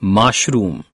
mushroom